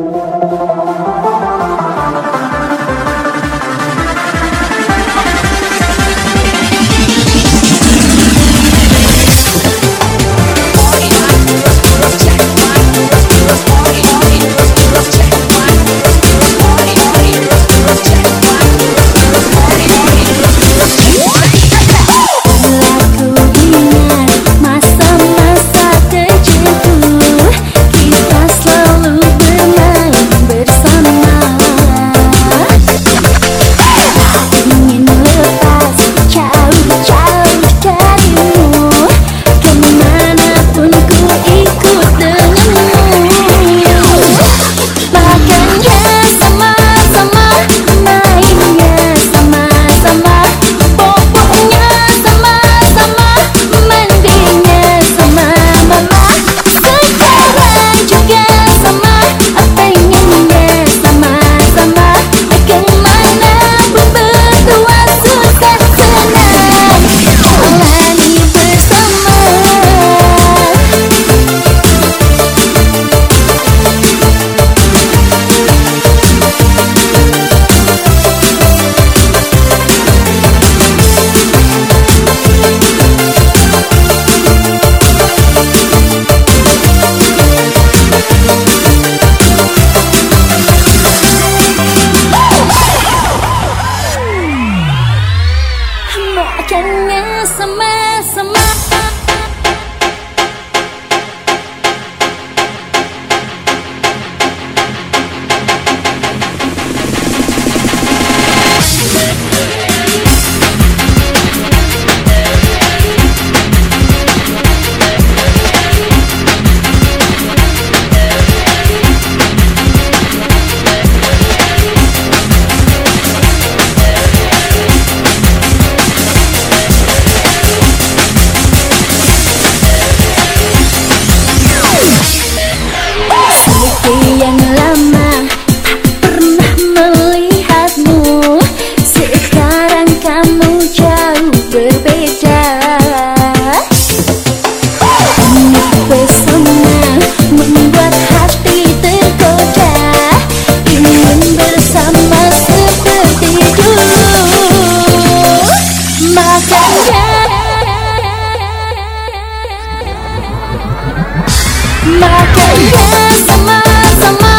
Música ណាសមាសមា Makin sama-sama